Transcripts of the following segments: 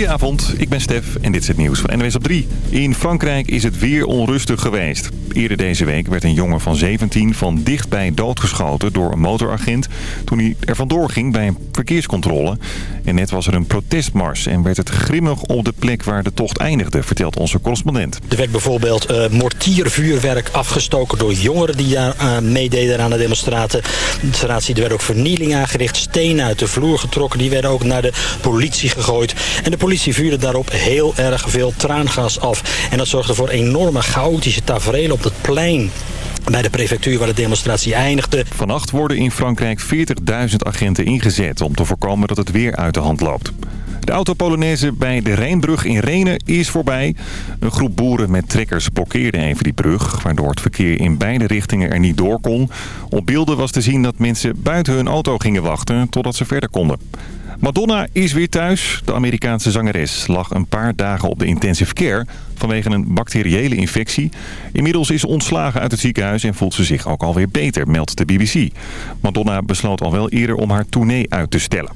Goedenavond, ik ben Stef en dit is het nieuws van NWS op 3. In Frankrijk is het weer onrustig geweest. Eerder deze week werd een jongen van 17 van dichtbij doodgeschoten door een motoragent... toen hij er vandoor ging bij een verkeerscontrole. En net was er een protestmars en werd het grimmig op de plek waar de tocht eindigde, vertelt onze correspondent. Er werd bijvoorbeeld uh, mortiervuurwerk afgestoken door jongeren die daar uh, meededen aan de demonstratie. Er werd ook vernieling aangericht, stenen uit de vloer getrokken. Die werden ook naar de politie gegooid. En vuurde daarop heel erg veel traangas af. En dat zorgde voor enorme chaotische tafereel op het plein bij de prefectuur waar de demonstratie eindigde. Vannacht worden in Frankrijk 40.000 agenten ingezet om te voorkomen dat het weer uit de hand loopt. De autopolonaise bij de Rijnbrug in Renen is voorbij. Een groep boeren met trekkers blokkeerde even die brug... waardoor het verkeer in beide richtingen er niet door kon. Op beelden was te zien dat mensen buiten hun auto gingen wachten... totdat ze verder konden. Madonna is weer thuis. De Amerikaanse zangeres lag een paar dagen op de intensive care vanwege een bacteriële infectie. Inmiddels is ze ontslagen uit het ziekenhuis en voelt ze zich ook alweer beter, meldt de BBC. Madonna besloot al wel eerder om haar tournee uit te stellen.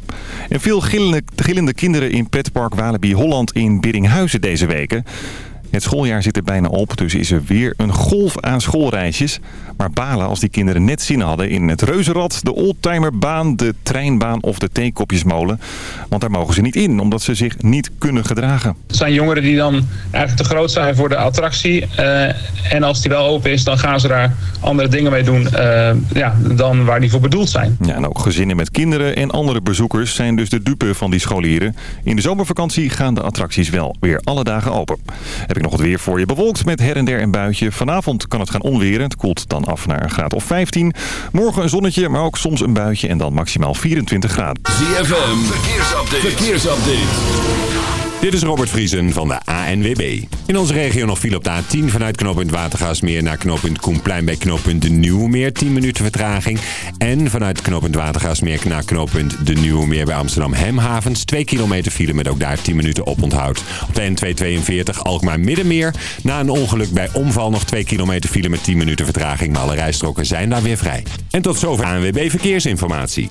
En veel gillende, gillende kinderen in Petpark Walibi Holland in Biddinghuizen deze weken. Het schooljaar zit er bijna op, dus is er weer een golf aan schoolreisjes. Maar balen als die kinderen net zin hadden in het reuzenrad, de oldtimerbaan, de treinbaan of de theekopjesmolen. Want daar mogen ze niet in, omdat ze zich niet kunnen gedragen. Het zijn jongeren die dan eigenlijk te groot zijn voor de attractie. Uh, en als die wel open is, dan gaan ze daar andere dingen mee doen uh, ja, dan waar die voor bedoeld zijn. Ja, en ook gezinnen met kinderen en andere bezoekers zijn dus de dupe van die scholieren. In de zomervakantie gaan de attracties wel weer alle dagen open. Heb ik nog het weer voor je bewolkt met her en der een buitje. Vanavond kan het gaan onweren. Het koelt dan af naar een graad of 15. Morgen een zonnetje, maar ook soms een buitje en dan maximaal 24 graden. ZFM, verkeersupdate. verkeersupdate. Dit is Robert Vriesen van de ANWB. In onze regio nog viel op de A10 vanuit knooppunt Watergaasmeer naar knooppunt Koenplein bij knooppunt De Nieuwmeer. 10 minuten vertraging. En vanuit knooppunt Watergaasmeer naar knooppunt De Nieuwmeer bij Amsterdam Hemhavens. 2 kilometer file met ook daar 10 minuten oponthoud. Op de N242 Alkmaar Middenmeer. Na een ongeluk bij omval nog 2 kilometer file met 10 minuten vertraging. Maar alle rijstroken zijn daar weer vrij. En tot zover ANWB Verkeersinformatie.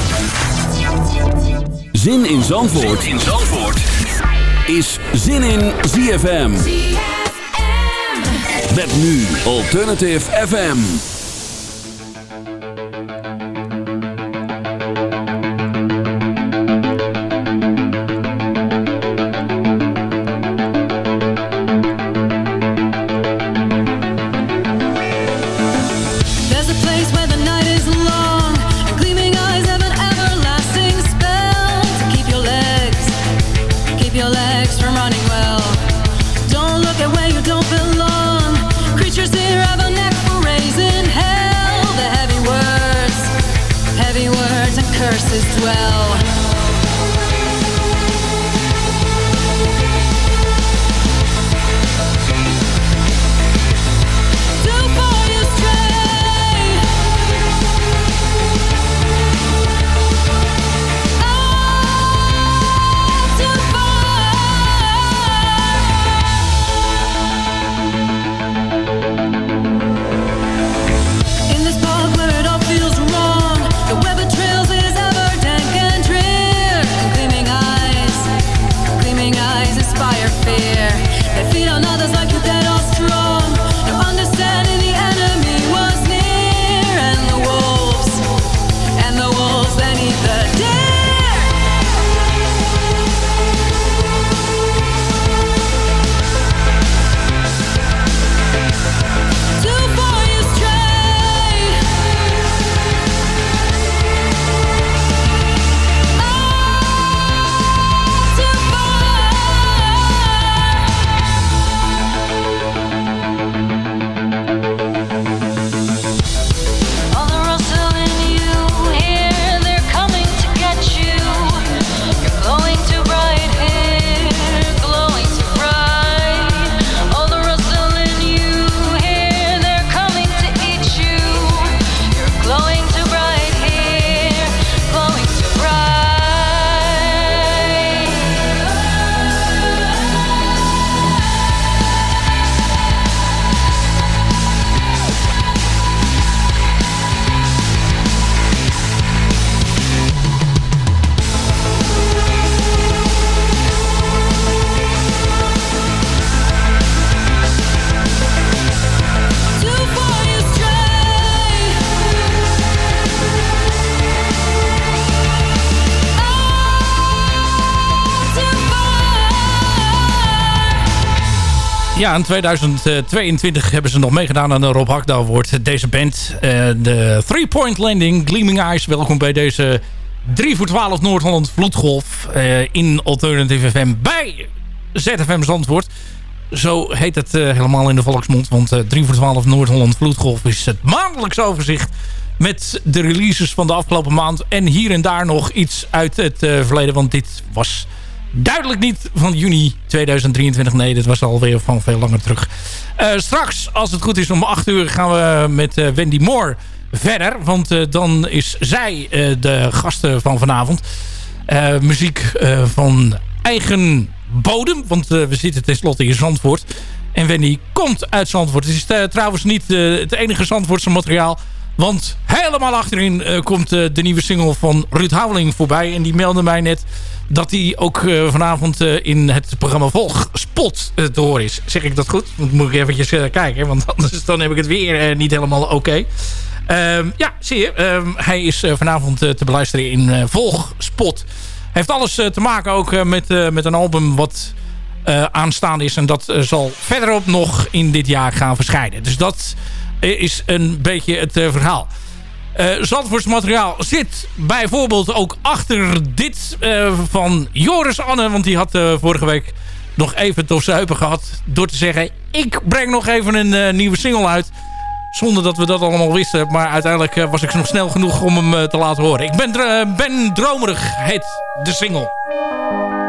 Zin in Zandvoort, zin in Zandvoort. is Zin in ZFM. ZFM. Met nu Alternative FM. Ja, in 2022 hebben ze nog meegedaan aan de Rob Hakda Award. Deze band, de Three Point Landing, Gleaming Eyes. Welkom bij deze 3 voor 12 Noord-Holland Vloedgolf in Alternative FM bij ZFM Zandvoort. Zo heet het helemaal in de volksmond. Want 3 voor 12 Noord-Holland Vloedgolf is het maandelijks overzicht met de releases van de afgelopen maand. En hier en daar nog iets uit het verleden. Want dit was duidelijk niet van juni 2023. Nee, dit was alweer van veel langer terug. Uh, straks, als het goed is, om 8 uur gaan we met uh, Wendy Moore verder. Want uh, dan is zij de gasten van vanavond. muziek van eigen bodem. Want we zitten tenslotte in Zandvoort. En Wendy komt uit Zandvoort. Het is trouwens niet het enige Zandvoortse materiaal. Want helemaal achterin komt de nieuwe single van Ruud Houweling voorbij. En die meldde mij net dat hij ook uh, vanavond uh, in het programma Volg Spot uh, te horen is. Zeg ik dat goed? Moet ik eventjes kijken, want anders dan heb ik het weer niet helemaal oké. Um, ja, zie je. Um, hij is vanavond te beluisteren in Volg Spot. Heeft alles te maken ook met, met een album wat aanstaande is. En dat zal verderop nog in dit jaar gaan verschijnen. Dus dat is een beetje het verhaal. Uh, Zandvoorts materiaal zit bijvoorbeeld ook achter dit uh, van Joris Anne. Want die had uh, vorige week nog even het zuipen gehad. Door te zeggen, ik breng nog even een nieuwe single uit. Zonder dat we dat allemaal wisten. Maar uiteindelijk was ik nog snel genoeg om hem te laten horen. Ik ben, ben dromerig, heet de single.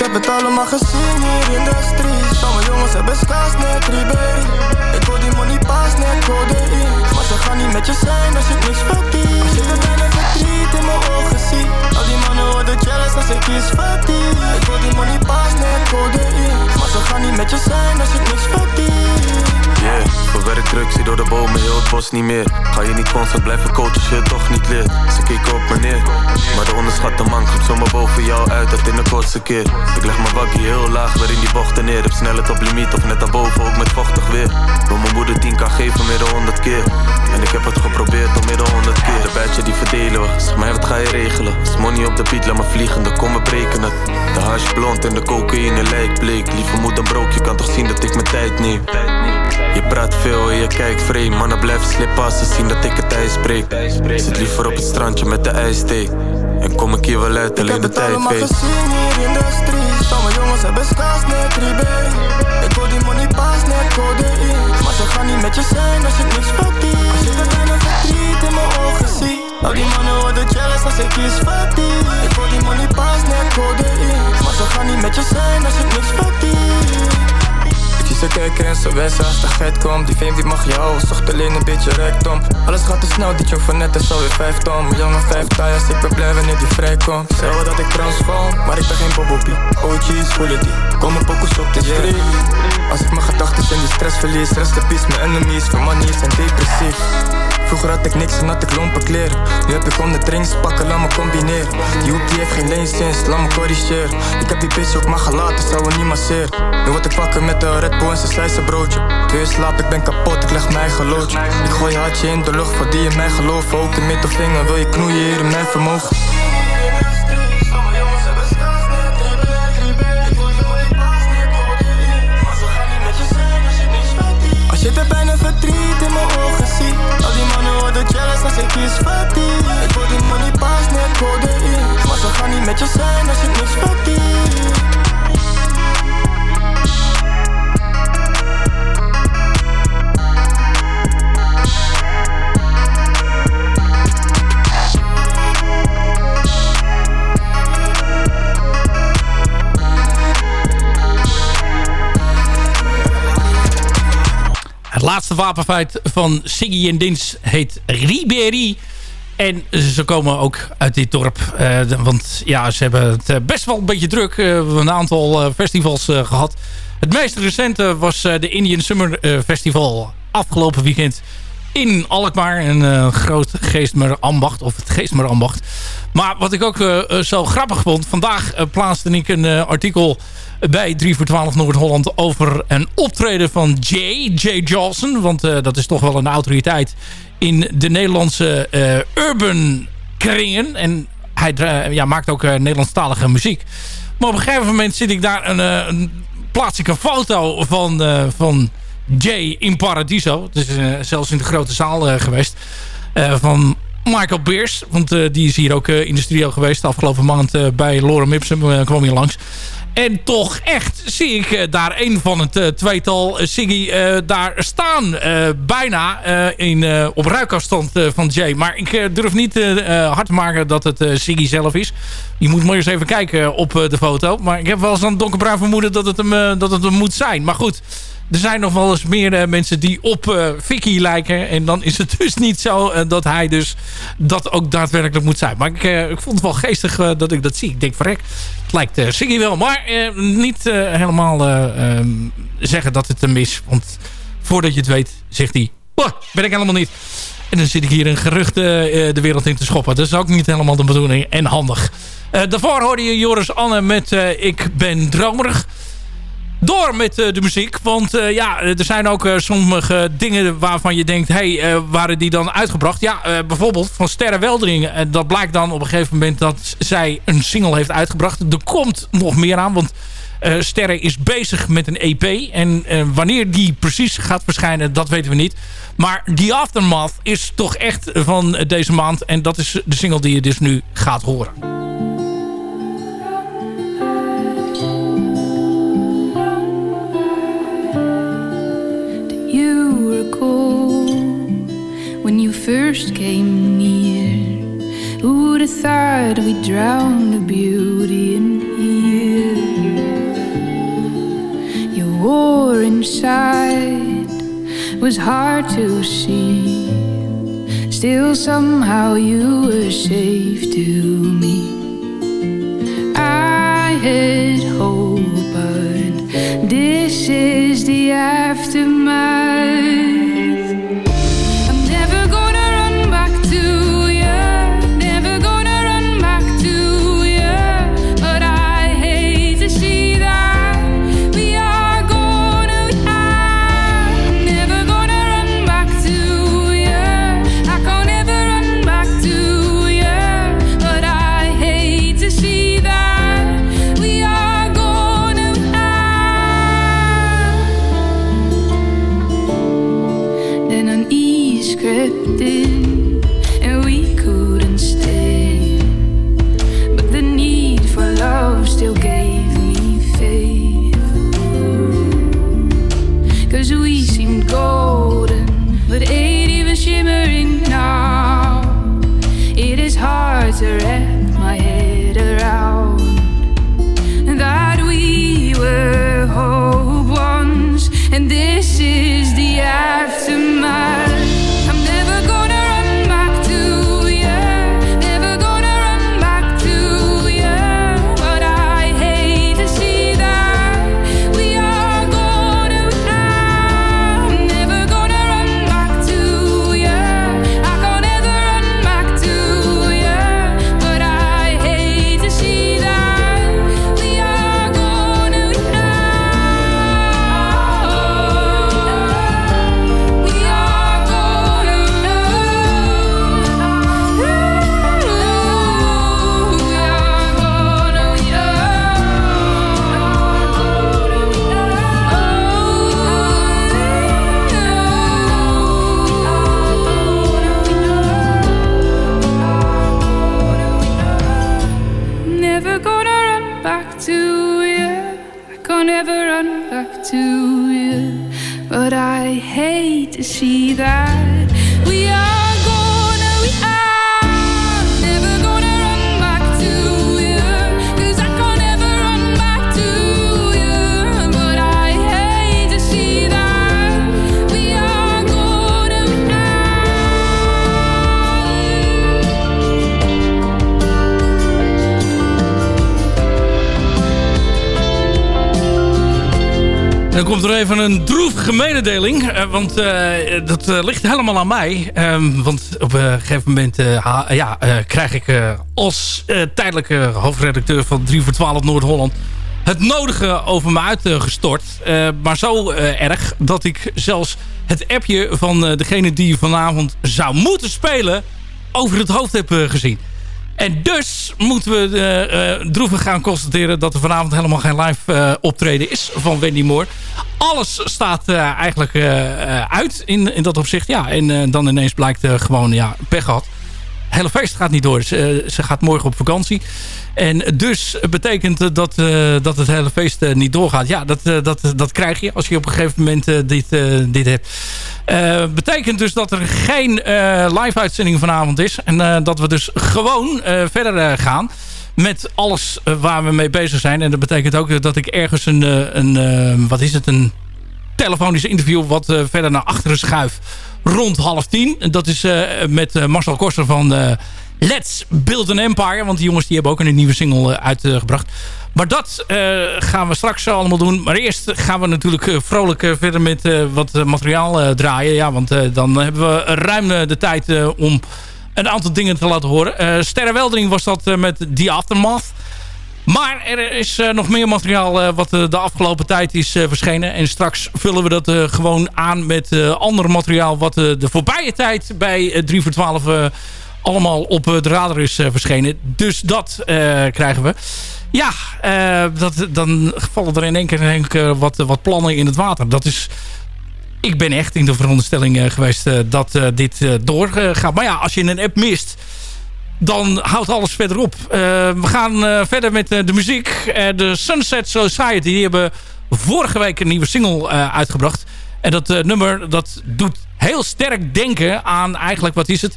Heb het allemaal gezien hier in de street. Sommige jongens hebben skaas net Ribéry Ik hoor die money pas net codeïne Maar ze gaan niet met je zijn als je niks verdient Als je de bijna verdriet in mijn ogen zie. Al die mannen worden jealous als ik kies verdien Ik hoor die money pas net codeïne Maar ze gaan niet met je zijn als je niks verdient Yeah, verwerk druk, zie door de bomen heel het bos niet meer. Ga je niet constant blijven coachen als je toch niet leert Ze keken op me neer Maar de onderschatte man komt zomaar boven jou uit Dat in de kortste keer. Ik leg mijn wakkie heel laag weer in die bochten neer Heb snelheid op limiet of net daarboven ook met vochtig weer. Wil mijn moeder 10 kan geven meer dan 100 keer. En ik heb het geprobeerd al meer dan 100 keer. De badje die verdelen we, zeg mij wat ga je regelen? Is money op de beat, laat me vliegen, dan kom we breken het. De hash blond en de cocaïne lijkt bleek. Lieve moeder broek, je kan toch zien dat ik mijn tijd neem? Je praat veel en je kijkt vreemd. Mannen blijven slippen als zien dat ik het ijs breek Zit liever op het strandje met de ijsthee En kom ik hier wel uit, alleen de tijd Ik heb het allemaal gezien hier in de street. Sommige jongens hebben skaas net Ribéry Ik hoor die money pas net codeïne Maar ze gaan niet met je zijn als je niks verdient. Als je de bijna verdriet in mijn ogen ziet. Al die mannen worden jealous als ik iets verdien. Ik hoor die money pas net codeïne Maar ze gaan niet met je zijn als je niks verdient ze kijken en ze wensen als de geit komt Die fame die mag je houden, zocht alleen een beetje rijkdom. Alles gaat te snel, die jong van net is alweer vijf ton jongen vijf tires, ik ben blij wanneer die vrijkomt. Zeg wel dat ik transform, maar ik ben geen bobopie OG's voelen die, komen pokus op de street. Als ik mijn gedachten in die stress verlies Rest de peace, mijn enemies, voor money zijn depressief Vroeger had ik niks en had ik lompe kleren. Nu heb ik honderd drinks, pakken, laat me combineren. Die hoek die heeft geen leensinds, laat me corrigeren. Ik heb die bitch ook maar gelaten, zou er niet masseren. Nu word ik wakker met de Red Bull en zijn slijse broodje. Twee slaap, ik ben kapot, ik leg mijn eigen loodje Ik gooi je hartje in de lucht voor die in mij geloven. Ook de middelvinger, wil je knoeien hier in mijn vermogen jealous als ik hoor die money pas net codeïne Maar ze gaan niet met je zijn als je niks verdient laatste wapenfeit van Siggy en Dins heet Ribéry. En ze komen ook uit dit dorp. Uh, want ja, ze hebben het eh, best wel een beetje druk. Uh, we hebben een aantal festivals gehad. Het meest recente was de Indian Summer Festival afgelopen weekend in Alkmaar. Een groot geestmerambacht. Of het geestmerambacht. Maar wat ik ook zo grappig vond. Vandaag plaatste ik een artikel bij 3 voor 12 Noord-Holland over een optreden van Jay, Jay Johnson. Want uh, dat is toch wel een autoriteit in de Nederlandse uh, urban kringen. En hij uh, ja, maakt ook Nederlandstalige muziek. Maar op een gegeven moment zit ik daar een, een plaats ik een foto van, van Jay in Paradiso. Dus zelfs in de grote zaal geweest. van Michael Beers. Want die is hier ook in de studio geweest. Afgelopen maand bij Lorem Ipsum kwam hier langs. En toch echt zie ik daar een van het tweetal Siggy daar staan. bijna in, op ruikafstand van Jay. Maar ik durf niet hard te maken dat het Siggy zelf is. Je moet maar eens even kijken op de foto. Maar ik heb wel eens een donkerbruin vermoeden dat het, hem, dat het hem moet zijn. Maar goed, er zijn nog wel eens meer mensen die op Vicky lijken. En dan is het dus niet zo dat hij dus dat ook daadwerkelijk moet zijn. Maar ik, ik vond het wel geestig dat ik dat zie. Ik denk, verrek, het lijkt uh, Siggy wel. Maar niet helemaal um, zeggen dat het hem is. Want voordat je het weet, zegt hij... ben ik helemaal niet. En dan zit ik hier een gerucht de wereld in te schoppen. Dat is ook niet helemaal de bedoeling. En handig. daarvoor hoorde je Joris Anne met Ik ben dromerig door met de muziek. Want ja, er zijn ook sommige dingen waarvan je denkt... hé, hey, waren die dan uitgebracht? Ja, bijvoorbeeld van Sterre Weldering. Dat blijkt dan op een gegeven moment dat zij een single heeft uitgebracht. Er komt nog meer aan, want Sterre is bezig met een EP. En wanneer die precies gaat verschijnen, dat weten we niet. Maar The Aftermath is toch echt van deze maand. En dat is de single die je dus nu gaat horen. first came near. The beauty inside was hard to see. Still, somehow, you were safe to me. I had hope, but this is the aftermath. Komt er even een droevige mededeling. Uh, want uh, dat uh, ligt helemaal aan mij. Um, want op een gegeven moment ja, krijg ik als tijdelijke hoofdredacteur van 3 voor 12 Noord-Holland... het nodige over me uitgestort. maar zo erg dat ik zelfs het appje van degene die vanavond zou moeten spelen... over het hoofd heb gezien. En dus moeten we uh, droevig gaan constateren dat er vanavond helemaal geen live uh, optreden is van Wendy Moore. Alles staat eigenlijk uit in, in dat opzicht. Ja, en dan ineens blijkt gewoon ja, pech gehad. Hele feest gaat niet door. Ze, ze gaat morgen op vakantie. En dus betekent dat, uh, dat het hele feest uh, niet doorgaat. Ja, dat, dat, dat krijg je als je op een gegeven moment dit, dit hebt. betekent dus dat er geen live uitzending vanavond is. En dat we dus gewoon verder gaan met alles waar we mee bezig zijn. En dat betekent ook dat ik ergens een, een wat is het, een telefonisch interview wat verder naar achteren schuif rond half tien. Dat is met Marcel Koster van Let's Build an Empire. Want die jongens die hebben ook een nieuwe single eh, uitgebracht. Maar dat uh, gaan we straks allemaal doen. Maar eerst gaan we natuurlijk uh, vrolijk uh, verder met wat materiaal draaien. Ja, want dan hebben we ruim de tijd om een aantal dingen te laten horen. Sterrenweldering was dat met The Aftermath. Maar er is nog meer materiaal wat de afgelopen tijd is verschenen. En straks vullen we dat gewoon aan met ander materiaal... wat de voorbije tijd bij 3 voor 12 allemaal op de radar is eh, verschenen. Dus dat eh, krijgen we. Ja, eh, dat, dan vallen er in één keer wat, wat plannen in het water. Dat is... Ik ben echt in de veronderstelling geweest dat dit doorgaat. Maar ja, als je een app mist dan houdt alles verder op. Eh, we gaan eh, verder met eh, de muziek. de Sunset Society die hebben vorige week een nieuwe single uitgebracht. En dat nummer dat doet heel sterk denken aan eigenlijk, wat is het?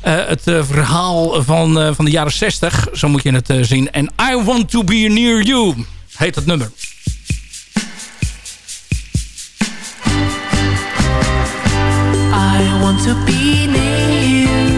het verhaal van, van de jaren 60. Zo moet je het zien. En I Want To Be Near You heet dat nummer. I want to be near you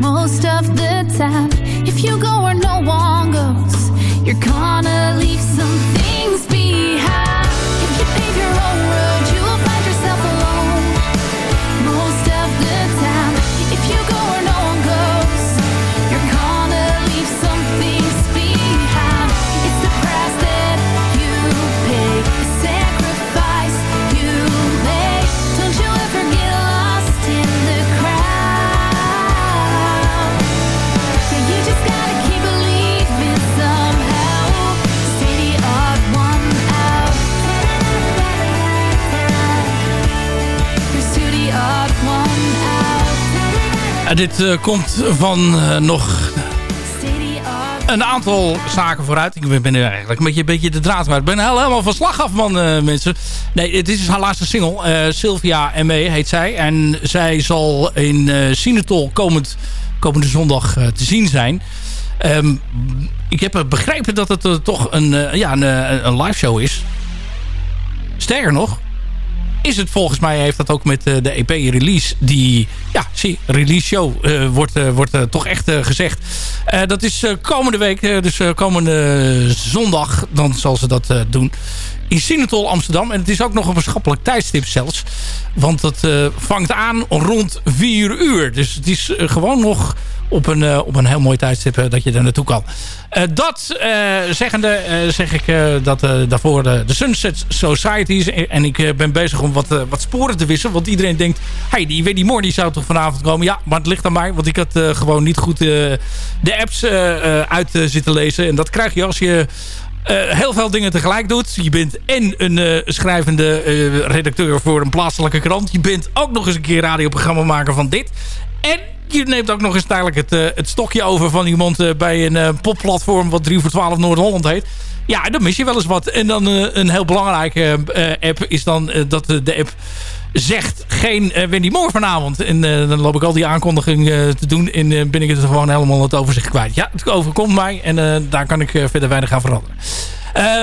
most of the time. If you go where no one goes, dit uh, komt van uh, nog een aantal zaken vooruit. Ik ben, eigenlijk een beetje, een beetje de draad maar Ik ben helemaal van slag af, man, uh, mensen. Nee, dit is haar laatste single. Sylvia M.E. heet zij. En zij zal in Sinatol komend, komende zondag te zien zijn. Um, ik heb begrepen dat het toch een, ja, een, een live show is. Sterker nog, is het volgens mij, heeft dat ook met uh, de EP-release, die, ja, zie, release show uh, wordt, uh, wordt toch echt gezegd. dat is komende week, dus komende zondag, dan zal ze dat doen. In Sinatol Amsterdam. En het is ook nog een maatschappelijk tijdstip zelfs. Want het vangt aan rond 4 uur. Dus het is gewoon nog op een, uh, op een heel mooi tijdstip uh, dat je er naartoe kan. Uh, dat zeggende zeg ik dat daarvoor de, de Sunset Societies... en ik ben bezig om wat, wat sporen te wisselen. Want iedereen denkt, hey, die Wendy Moore die zou toch vanavond komen? Ja, maar het ligt aan mij, want ik had gewoon niet goed de apps uit zitten lezen. En dat krijg je als je... heel veel dingen tegelijk doet. Je bent en een schrijvende redacteur voor een plaatselijke krant. Je bent ook nog eens een keer radioprogramma maken van dit. En je neemt ook nog eens tijdelijk het, uh, het stokje over van iemand uh, bij een uh, popplatform wat 3 voor 12 Noord-Holland heet. Ja, dan mis je wel eens wat. En dan een heel belangrijke app is dan dat de app zegt geen Wendy Moore vanavond. En dan loop ik al die aankondiging te doen en ben ik het gewoon helemaal het overzicht kwijt. Ja, het overkomt mij en daar kan ik verder weinig aan veranderen.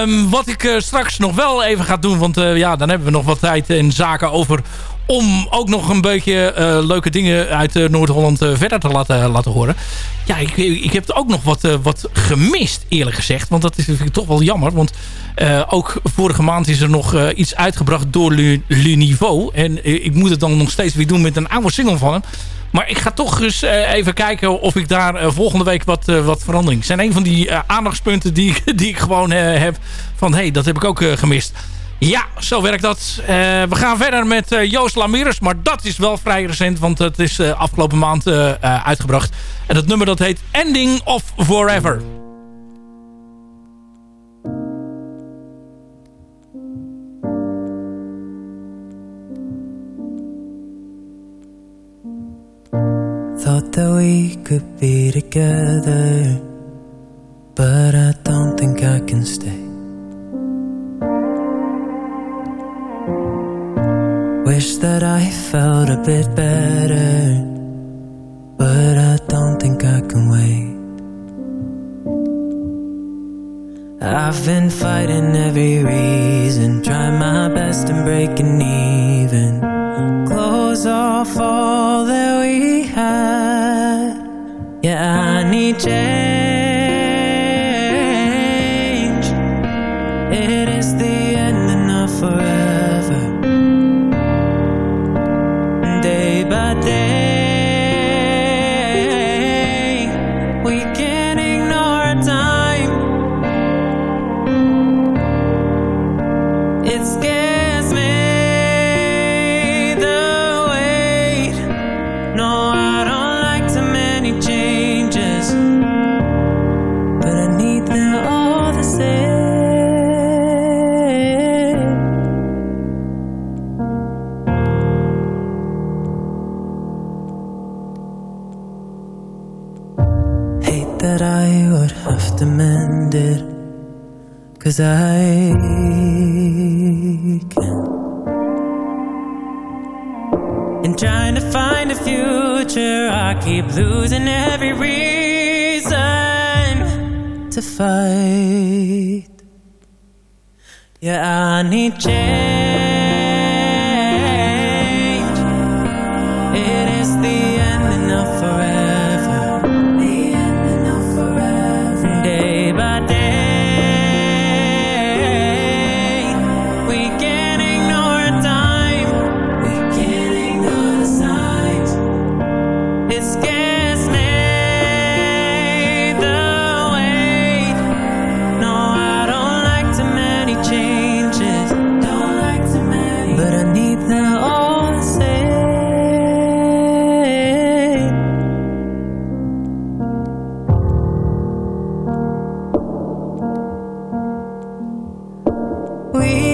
Um, wat ik straks nog wel even ga doen, want ja, dan hebben we nog wat tijd en zaken over om ook nog een beetje uh, leuke dingen uit uh, Noord-Holland uh, verder te laten, laten horen. Ja, ik, ik heb ook nog wat, wat gemist eerlijk gezegd. Want dat is ik toch wel jammer. Want ook vorige maand is er nog iets uitgebracht door Le, Niveau. En ik moet het dan nog steeds weer doen met een oude single van hem. Maar ik ga toch eens even kijken of ik daar volgende week wat, wat verandering... zijn een van die aandachtspunten die, die ik gewoon heb van... hé, hey, dat heb ik ook gemist. Ja, zo werkt dat. Uh, we gaan verder met uh, Joost Lamirus. Maar dat is wel vrij recent. Want het is uh, afgelopen maand uitgebracht. En het nummer dat heet Ending of Forever. Thought that we could be together But I don't think I can stay Wish that I felt a bit better, but I don't think I can wait. I've been fighting every reason, trying my best and breaking even. Close off all that we had. Yeah, I need change. Cause I can. In trying to find a future I keep losing every reason To fight. Yeah, I need change We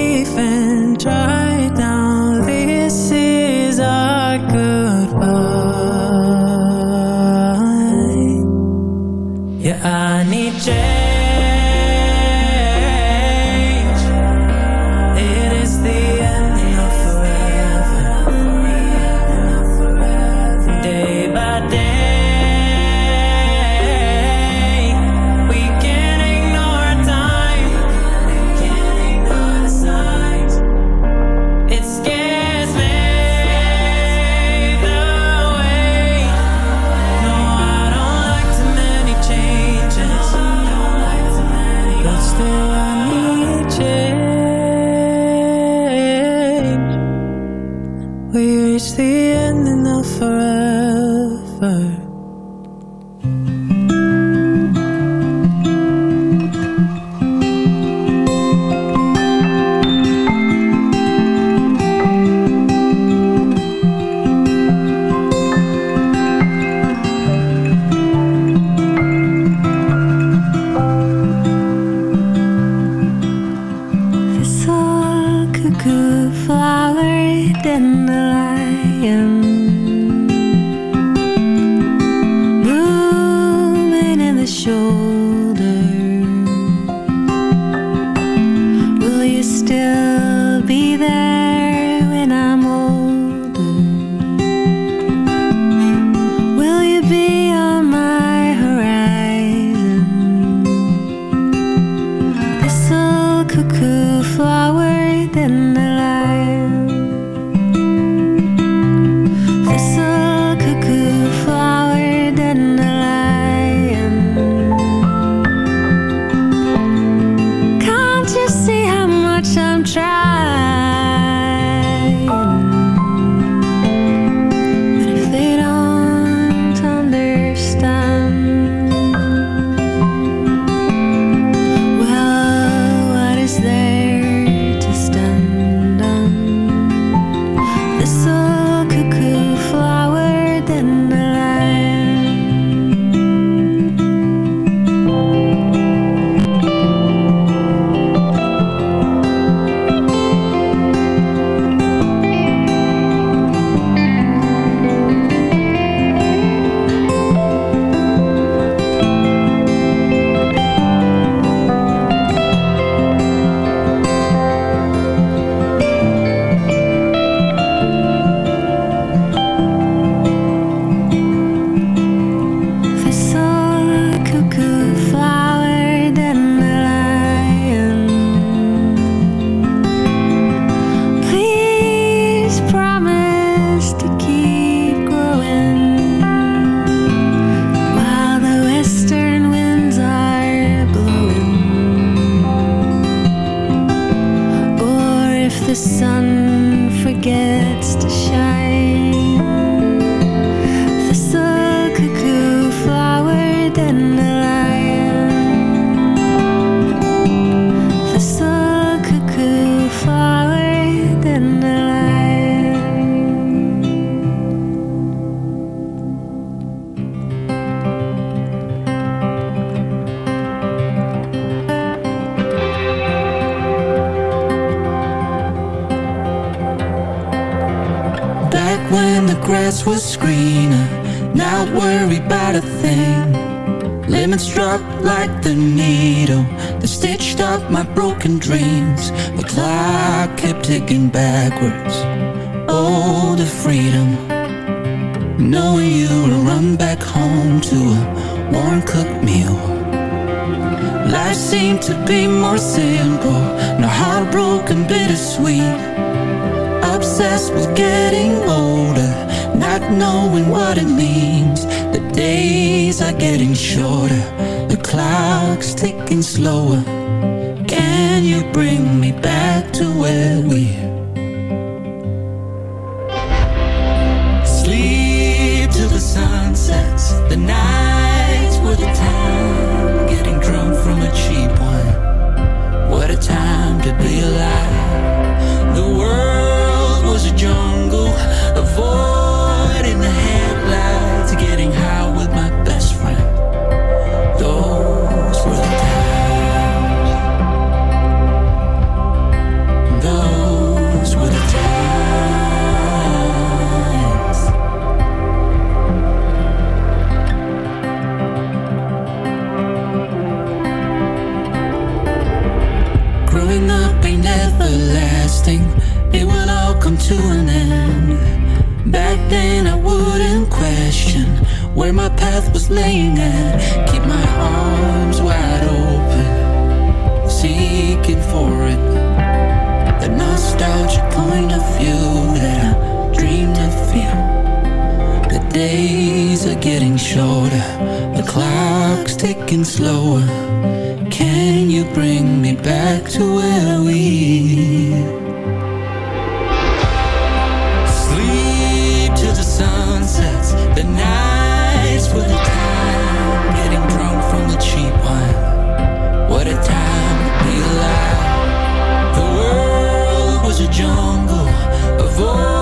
grass was greener. Not worried about a thing. Lemons dropped like the needle. That stitched up my broken dreams. The clock kept ticking backwards. Oh, the freedom. Knowing you will run back home to a warm cooked meal. Life seemed to be more simple. Not heartbroken, bittersweet. Obsessed with getting older knowing what it means. The days are getting shorter. The clock's ticking slower. Can you bring me back to where we days are getting shorter, the clock's ticking slower. Can you bring me back to where we sleep till the sun sets? The nights were the time getting drunk from the cheap wine. What a time to be alive. The world was a jungle, avoiding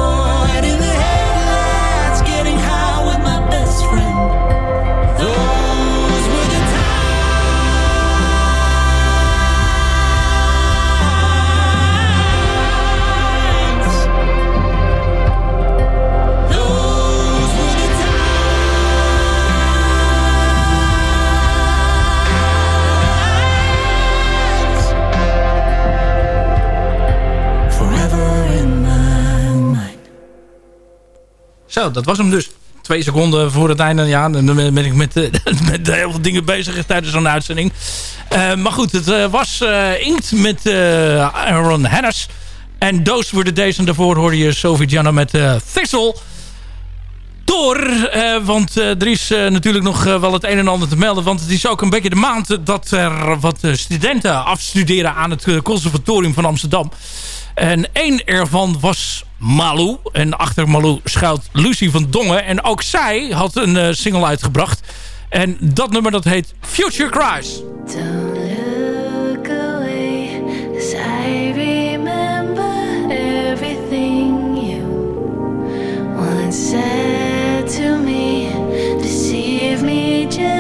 Zo, dat was hem dus. Twee seconden voor het einde. Ja, dan ben ik met, eh, met heel veel dingen bezig tijdens zo'n uitzending. Eh, maar goed, het eh, was eh, Inkt met Aaron Hennis. En Doos worden deze. En daarvoor hoorde je Sophie met eh Thistle. Door, want er is natuurlijk nog wel het een en ander te melden. Want het is ook een beetje de maand dat er wat studenten afstuderen aan het conservatorium van Amsterdam. En één ervan was Malou. En achter Malou schuilt Lucie van Dongen. En ook zij had een eh, single uitgebracht. En dat nummer dat heet Future Cries. Said to me. Deceive me just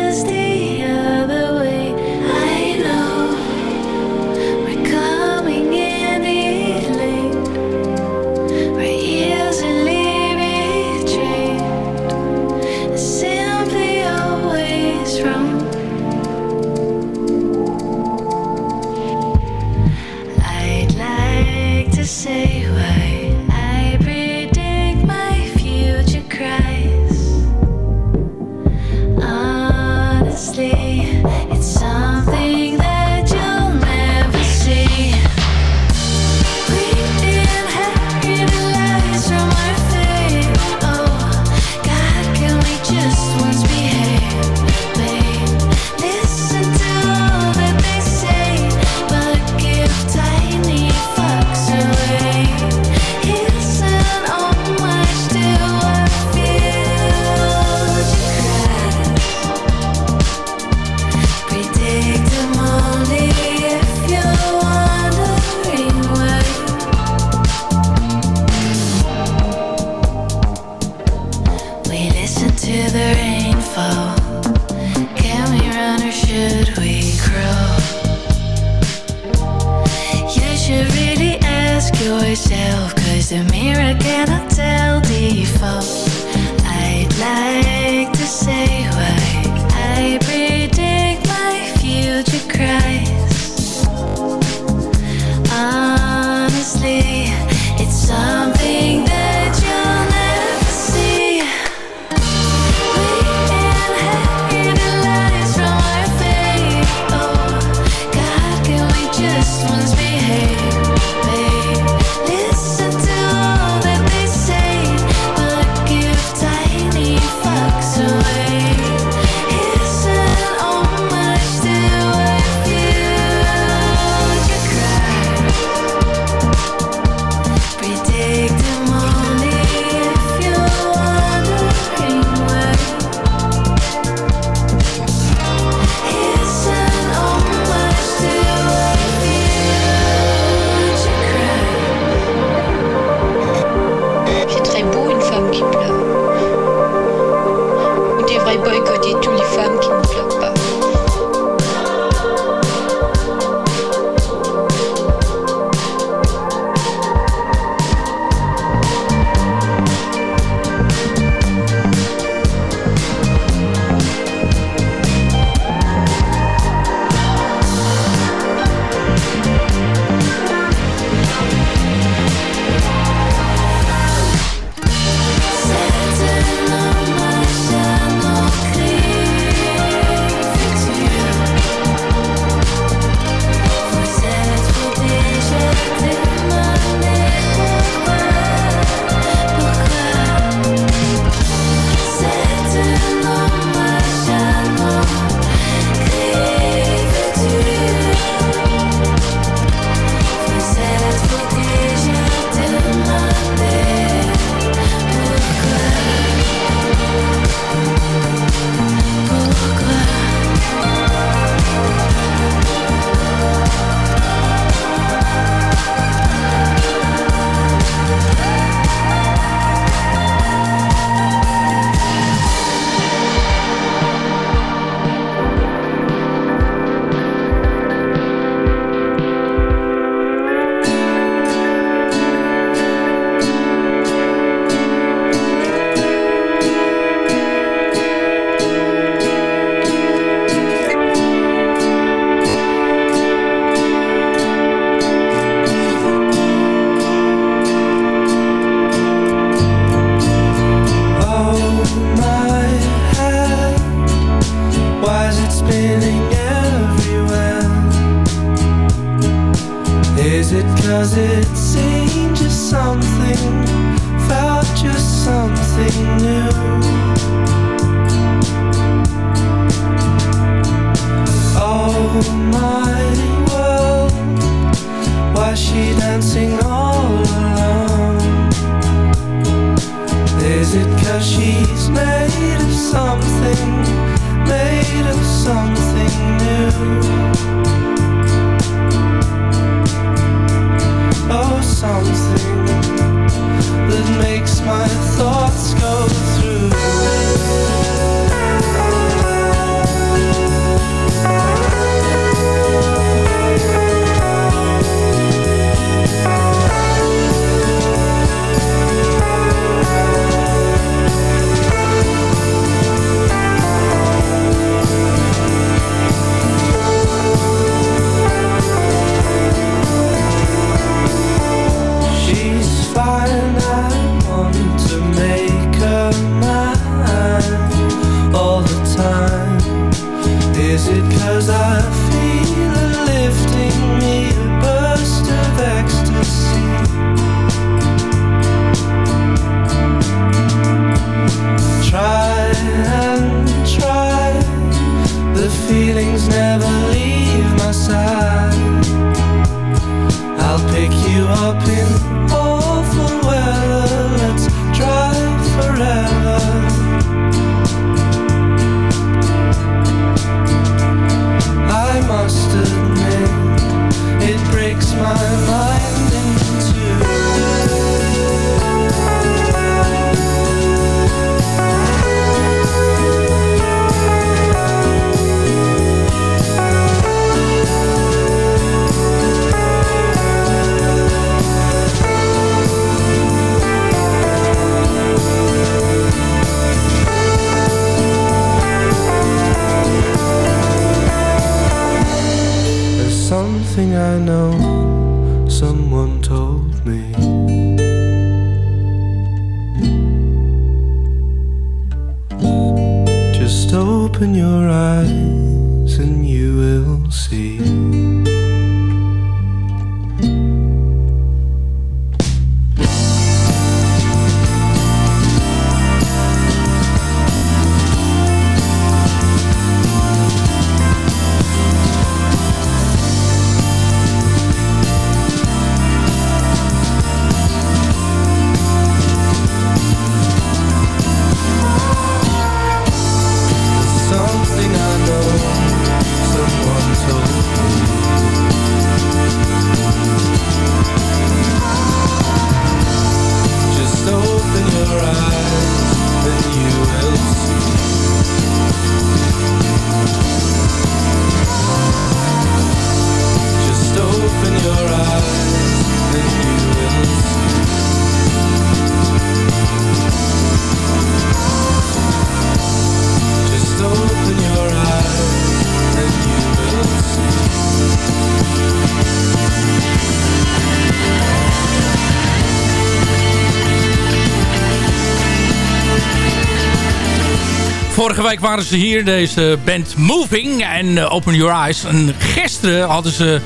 Vorige week waren ze hier, deze band Moving en eh, Open Your Eyes. En gisteren hadden ze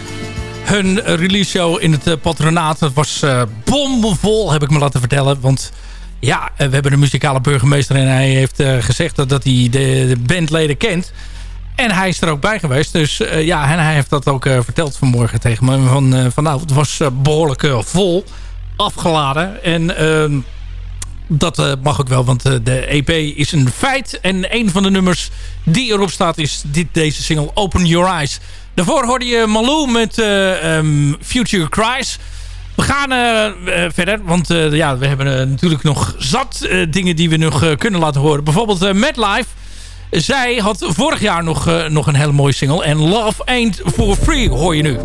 hun release show in het eh, patronaat. Het was eh, bomvol, heb ik me laten vertellen. Want ja, we hebben een muzikale burgemeester en hij heeft gezegd dat, dat hij de, de bandleden kent. En hij is er ook bij geweest. Dus ja, en hij heeft dat ook verteld vanmorgen tegen me. Van, van nou, het was eh, behoorlijk eh, vol, afgeladen. En ehm, dat eh, mag ook wel, want eh, de EP is een feit. En een van de nummers die erop staat is dit, deze single Open Your Eyes. Daarvoor hoorde je Malou met eh, ehm, Future Cries. We gaan verder, want ja, we hebben natuurlijk nog zat dingen die we nog kunnen laten horen. Bijvoorbeeld Madlife. Zij had vorig jaar nog, nog een hele mooie single. En Love Ain't For Free hoor je nu.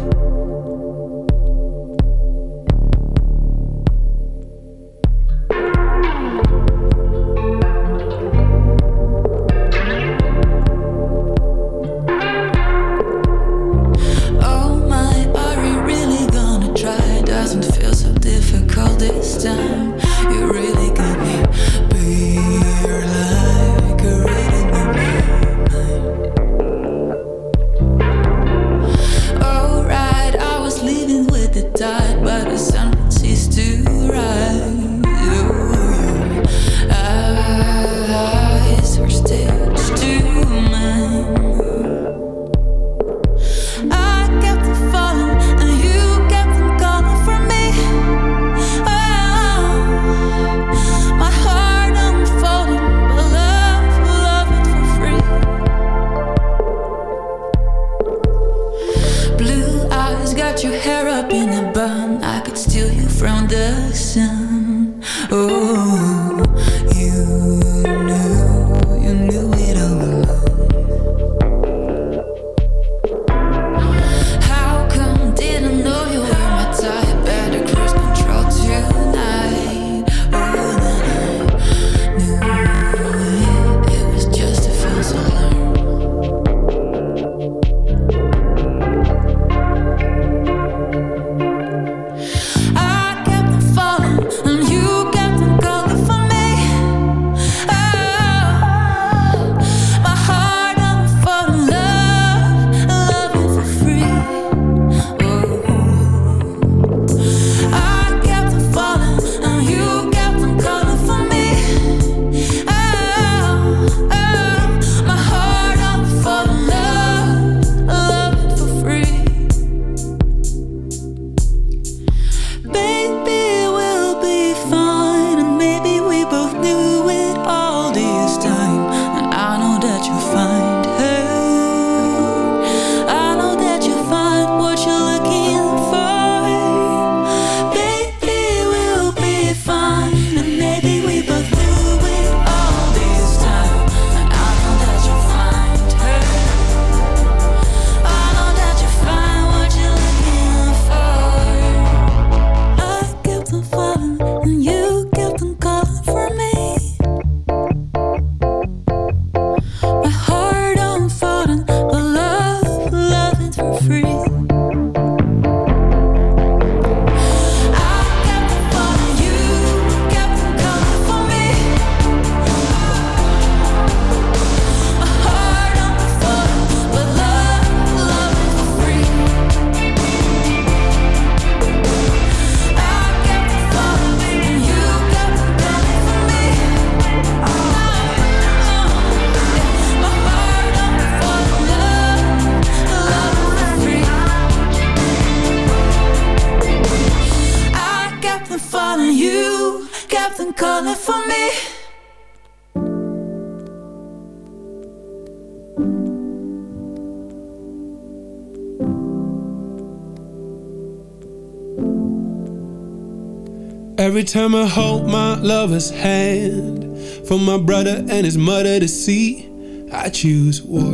Every time I hold my lover's hand For my brother and his mother to see I choose war.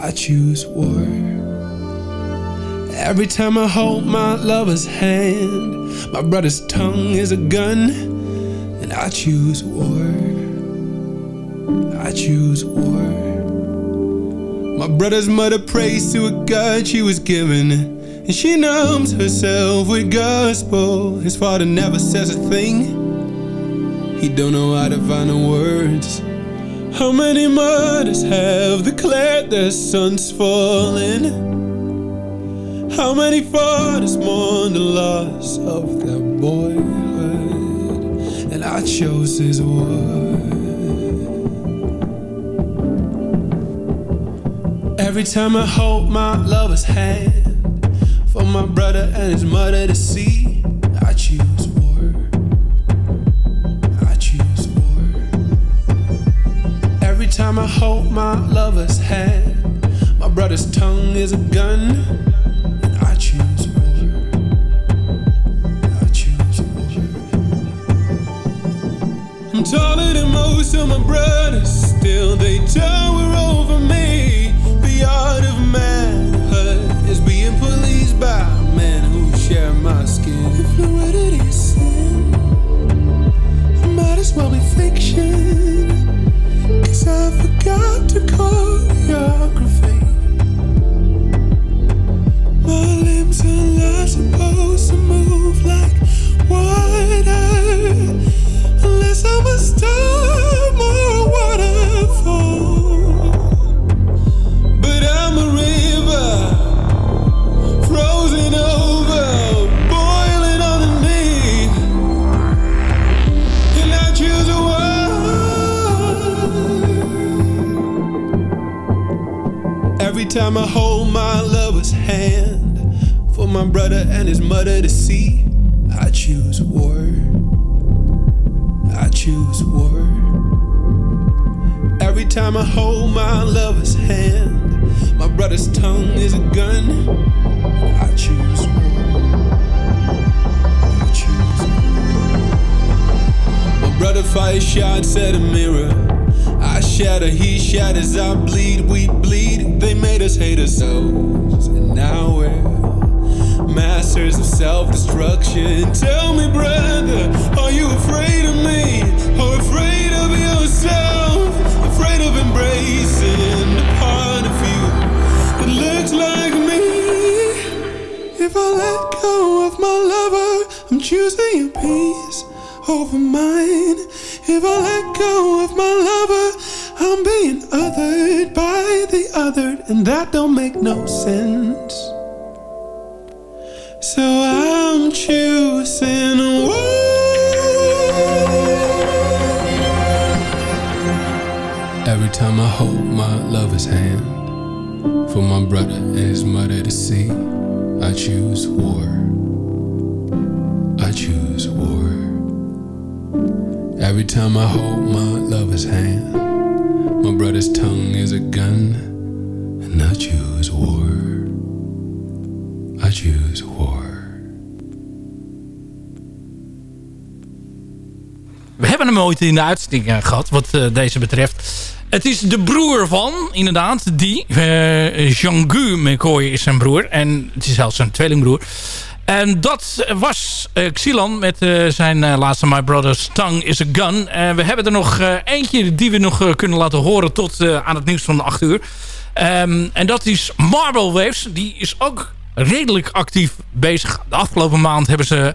I choose war. Every time I hold my lover's hand My brother's tongue is a gun And I choose war. I choose war. My brother's mother prays to a God she was given and she numbs herself with gospel. His father never says a thing. He don't know how to find the words. How many mothers have declared their sons fallen? How many fathers mourn the loss of their boyhood? And I chose his word. Every time I hold my lover's hand for my brother and his mother to see. I choose war. I choose war. Every time I hold my lover's hand, my brother's tongue is a gun. And I choose war. I choose war. I'm taller than most of my brothers, still they tower over me. The art of manhood is being policed by men who share my skin. If fluidity sin, it might as well be fiction. Cause I forgot to choreography. My limbs are not supposed to move like water. Unless I'm a storm time I hold my lover's hand for my brother and his mother to see, I choose war. I choose war. Every time I hold my lover's hand, my brother's tongue is a gun. I choose war. I choose war. My brother fires shots at a mirror. I shatter, he shatters, I bleed, we bleed. They made us hate ourselves, and now we're masters of self-destruction. Tell me, brother, are you afraid of me or afraid of yourself? Afraid of embracing the part of you that looks like me. If I let go of my lover, I'm choosing your peace over mine. If I let go of my lover, I'm being othered by the othered, and that don't make no sense. So I'm choosing war. Every time I hold my lover's hand for my brother and his mother to see, I choose war. I choose war. Every time I hold my lover's hand, brother's tongue is a gun, and I choose war. I choose war. We hebben hem ooit in de uitzending eh, gehad, wat eh, deze betreft. Het is de broer van, inderdaad, die. Uh, Jean-Gu McCoy is zijn broer. En het is zelfs zijn tweelingbroer. En dat was uh, Xilan met uh, zijn uh, laatste My Brother's Tongue is a Gun. we hebben er nog eentje die we nog kunnen laten horen tot aan het nieuws van de 8 uur. Um, en dat is Marble Waves. Die is ook redelijk actief bezig. De afgelopen maand hebben ze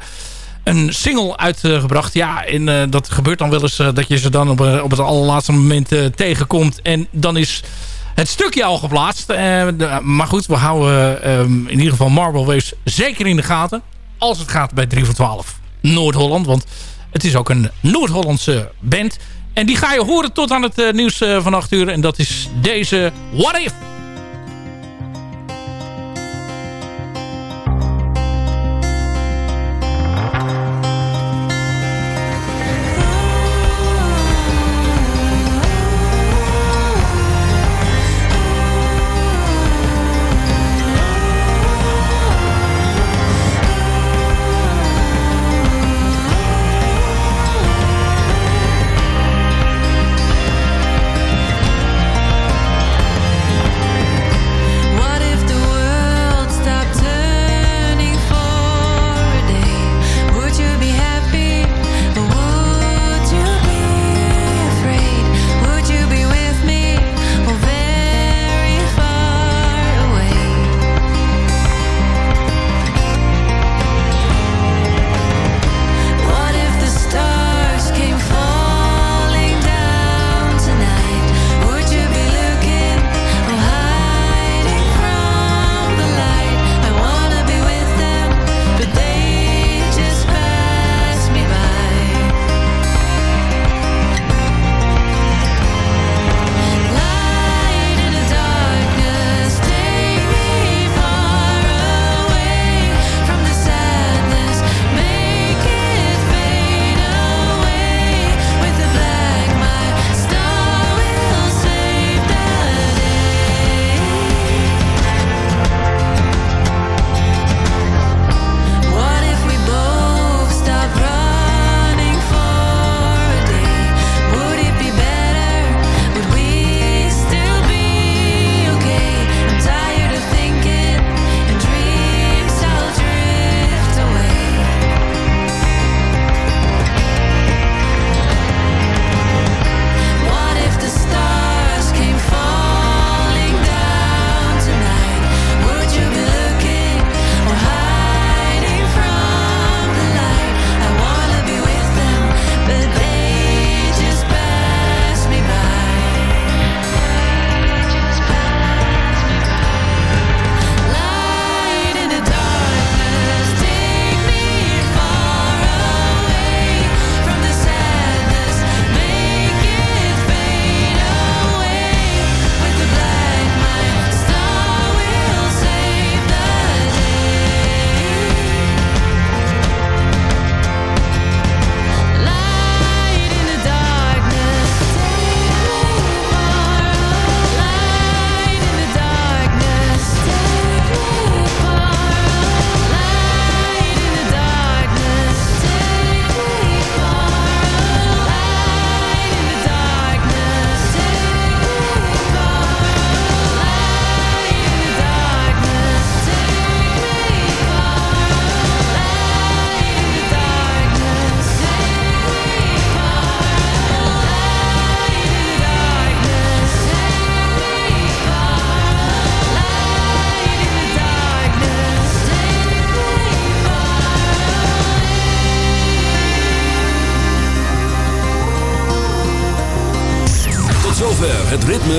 een single uitgebracht. Ja, en dat gebeurt dan wel eens dat je ze dan op, op het allerlaatste moment tegenkomt. En dan is het stukje al geplaatst. De, maar goed, we houden in ieder geval Marble Waves zeker in de gaten. Als het gaat bij 3 voor 12 Noord-Holland. Want het is ook een Noord-Hollandse band. En die ga je horen tot aan het nieuws van 8 uur. En dat is deze What If.